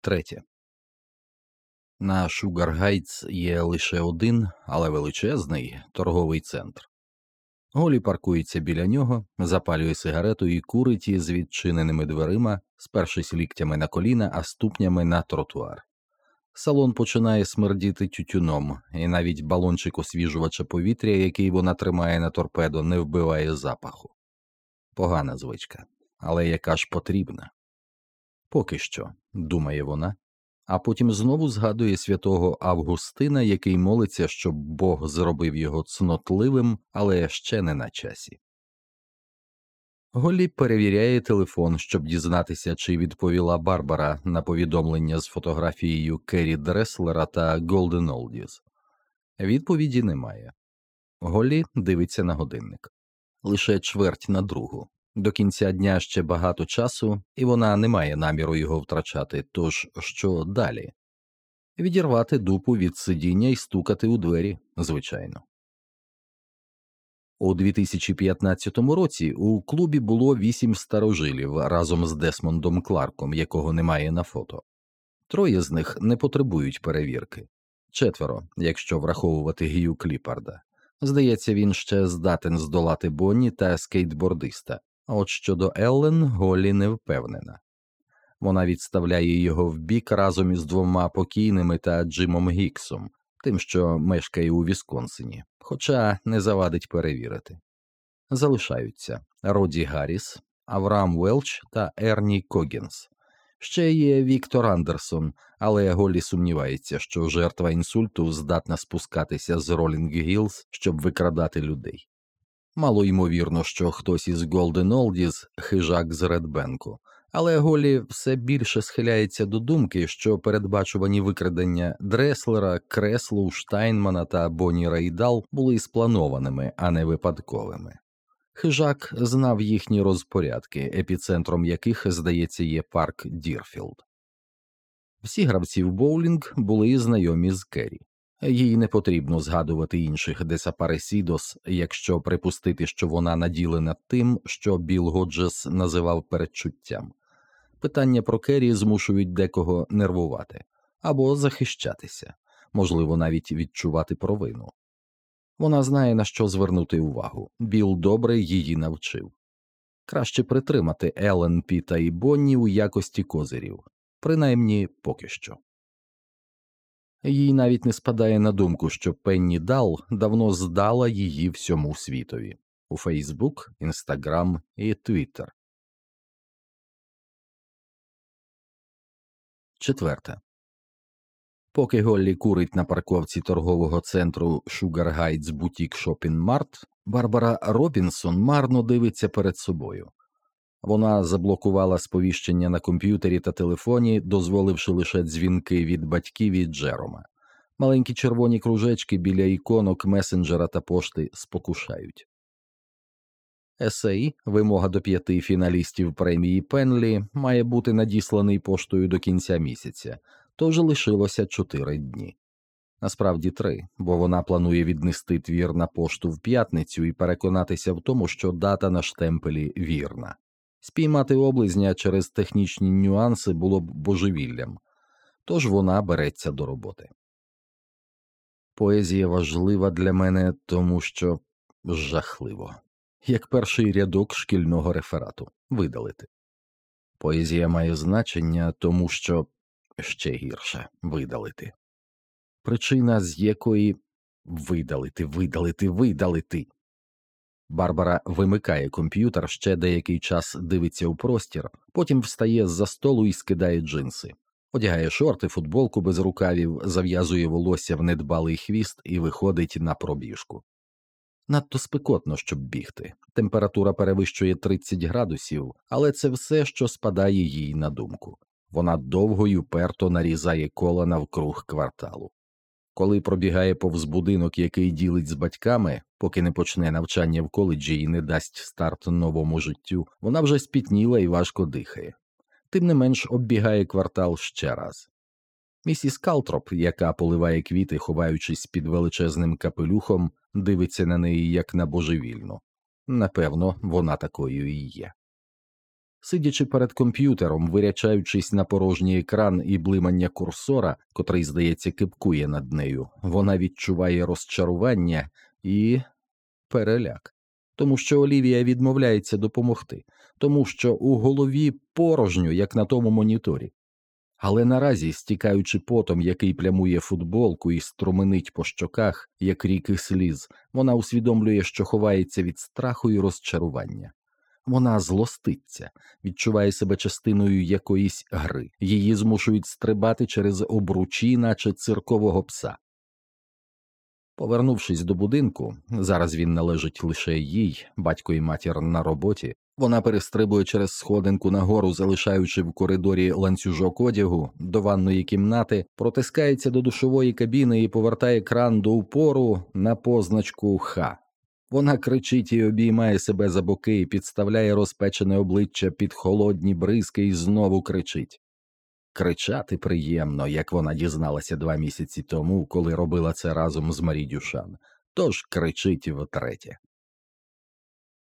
Третє. На Шугаргайтс є лише один, але величезний торговий центр. Голлі паркується біля нього, запалює сигарету і курить із відчиненими дверима, спершись ліктями на коліна, а ступнями на тротуар. Салон починає смердіти тютюном, і навіть балончик освіжувача повітря, який вона тримає на торпедо, не вбиває запаху. Погана звичка, але яка ж потрібна. Поки що, думає вона, а потім знову згадує святого Августина, який молиться, щоб Бог зробив його цнотливим, але ще не на часі. Голі перевіряє телефон, щоб дізнатися, чи відповіла Барбара на повідомлення з фотографією Керрі Дреслера та Голден Олдіс. Відповіді немає. Голі дивиться на годинник лише чверть на другу. До кінця дня ще багато часу, і вона не має наміру його втрачати. Тож що далі? Відірвати дупу від сидіння і стукати у двері, звичайно. У 2015 році у клубі було вісім старожилів разом з Десмондом Кларком, якого немає на фото. Троє з них не потребують перевірки, четверо, якщо враховувати Гію Кліпарда. Здається, він ще здатен здолати Бонні та скейтбордиста, а от щодо Еллен Голлі не впевнена. Вона відставляє його в бік разом із двома покійними та Джимом Гіксом, тим, що мешкає у Вісконсині, хоча не завадить перевірити. Залишаються Роді Гарріс, Авраам Велч та Ерні Когінс. Ще є Віктор Андерсон, але Голлі сумнівається, що жертва інсульту здатна спускатися з Ролінг Гілз, щоб викрадати людей. Мало ймовірно, що хтось із Голден Олдіз хижак з Редбенку, але Голлі все більше схиляється до думки, що передбачувані викрадення Дреслера, Кресло, Штайнмана та Бонні Рей Дал були спланованими, а не випадковими. Хижак знав їхні розпорядки, епіцентром яких, здається, є парк Дірфілд. Всі гравці в боулінг були знайомі з Керрі. Їй не потрібно згадувати інших Десапаресідос, якщо припустити, що вона наділена тим, що Біл Годжес називав передчуттям. Питання про Керрі змушують декого нервувати або захищатися, можливо, навіть відчувати провину. Вона знає, на що звернути увагу. Біл добре її навчив. Краще притримати Елен, Піта і Бонні у якості козирів, принаймні поки що. Їй навіть не спадає на думку, що Пенні Дал давно здала її всьому світові у Фейсбук, Інстаграм і Твіттер. Четверте. Поки Голлі курить на парковці торгового центру Sugar Heights Boutique Shopping Mart, Барбара Робінсон марно дивиться перед собою. Вона заблокувала сповіщення на комп'ютері та телефоні, дозволивши лише дзвінки від батьків і Джерома. Маленькі червоні кружечки біля іконок месенджера та пошти спокушають. Есей, вимога до п'яти фіналістів премії Пенлі, має бути надісланий поштою до кінця місяця, тож лишилося чотири дні. Насправді три, бо вона планує віднести твір на пошту в п'ятницю і переконатися в тому, що дата на штемпелі вірна. Спіймати облизня через технічні нюанси було б божевіллям, тож вона береться до роботи. Поезія важлива для мене, тому що жахливо, як перший рядок шкільного реферату видалити. Поезія має значення, тому що ще гірше видалити. Причина, з якої видалити, видалити, видалити. Барбара вимикає комп'ютер, ще деякий час дивиться у простір, потім встає з за столу і скидає джинси, одягає шорти, футболку без рукавів, зав'язує волосся в недбалий хвіст і виходить на пробіжку. Надто спекотно, щоб бігти. Температура перевищує 30 градусів, але це все, що спадає їй на думку. Вона довго й уперто нарізає кола навкруг кварталу. Коли пробігає повз будинок, який ділить з батьками, поки не почне навчання в коледжі і не дасть старт новому життю, вона вже спітніла і важко дихає. Тим не менш оббігає квартал ще раз. Місіс Калтроп, яка поливає квіти, ховаючись під величезним капелюхом, дивиться на неї як на божевільну. Напевно, вона такою і є. Сидячи перед комп'ютером, вирячаючись на порожній екран і блимання курсора, котрий, здається, кипкує над нею, вона відчуває розчарування і переляк, тому що Олівія відмовляється допомогти, тому що у голові порожньо, як на тому моніторі. Але наразі, стікаючи потом, який плямує футболку і струменить по щоках, як ріки сліз, вона усвідомлює, що ховається від страху і розчарування. Вона злоститься, відчуває себе частиною якоїсь гри, її змушують стрибати через обручі, наче циркового пса. Повернувшись до будинку, зараз він належить лише їй, батько і матір на роботі. Вона перестрибує через сходинку нагору, залишаючи в коридорі ланцюжок одягу до ванної кімнати, протискається до душової кабіни і повертає кран до упору на позначку Х. Вона кричить і обіймає себе за боки і підставляє розпечене обличчя під холодні бризки і знову кричить. Кричати приємно, як вона дізналася два місяці тому, коли робила це разом з Марі Дюшан, тож кричить втретє.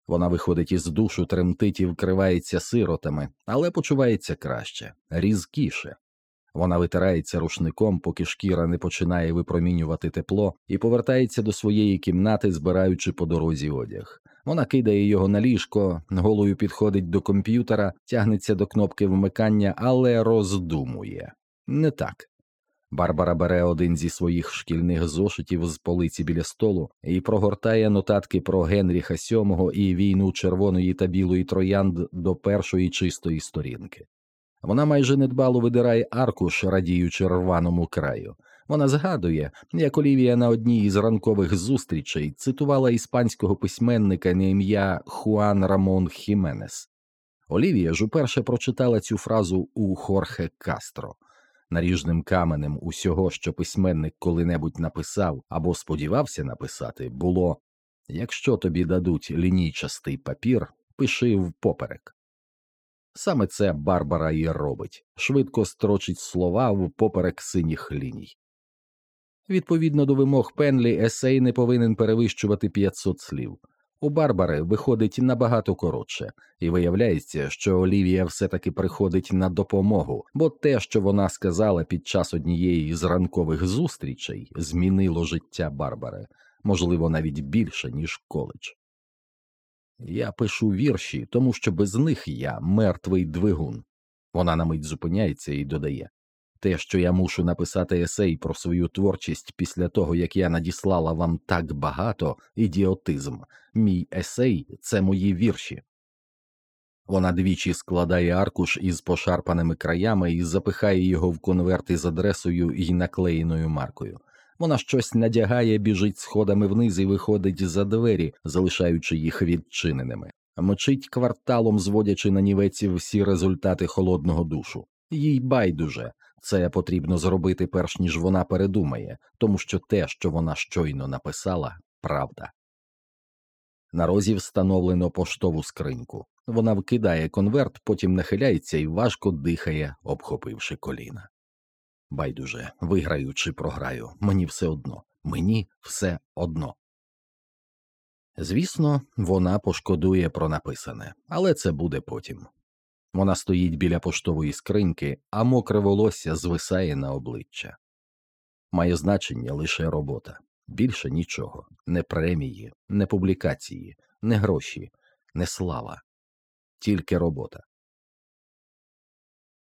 Вона виходить із душу, тремтить і вкривається сиротами, але почувається краще, різкіше. Вона витирається рушником, поки шкіра не починає випромінювати тепло, і повертається до своєї кімнати, збираючи по дорозі одяг. Вона кидає його на ліжко, голою підходить до комп'ютера, тягнеться до кнопки вмикання, але роздумує не так. Барбара бере один зі своїх шкільних зошитів з полиці біля столу і прогортає нотатки про Генріха VII і війну червоної та білої троянд до першої чистої сторінки. Вона майже недбало видирає аркуш, радіючи рваному краю. Вона згадує, як Олівія на одній із ранкових зустрічей цитувала іспанського письменника на ім'я Хуан Рамон Хіменес. Олівія ж уперше прочитала цю фразу у Хорхе Кастро. Наріжним каменем усього, що письменник коли-небудь написав або сподівався написати, було якщо тобі дадуть лінійчастий папір, пиши впоперек. Саме це Барбара і робить швидко строчить слова впоперек синіх ліній. Відповідно до вимог Пенлі, есей не повинен перевищувати 500 слів. У Барбари виходить набагато коротше, і виявляється, що Олівія все таки приходить на допомогу, бо те, що вона сказала під час однієї з ранкових зустрічей, змінило життя Барбари, можливо, навіть більше, ніж коледж. Я пишу вірші, тому що без них я мертвий двигун. Вона на мить зупиняється і додає те, що я мушу написати есей про свою творчість після того, як я надіслала вам так багато ідіотизм. Мій есей це мої вірші. Вона двічі складає аркуш із пошарпаними краями і запихає його в конверт із адресою і наклеєною маркою. Вона щось надягає, біжить сходами вниз і виходить за двері, залишаючи їх відчиненими, мчить кварталом, зводячи на нівеці всі результати холодного душу. Їй байдуже це потрібно зробити перш ніж вона передумає, тому що те, що вона щойно написала, правда. На розі встановлено поштову скриньку. Вона вкидає конверт, потім нахиляється і важко дихає, обхопивши коліна. Байдуже, виграю чи програю, мені все одно, мені все одно. Звісно, вона пошкодує про написане, але це буде потім. Вона стоїть біля поштової скриньки, а мокре волосся звисає на обличчя. Має значення лише робота, більше нічого, не премії, не публікації, не гроші, не слава, тільки робота.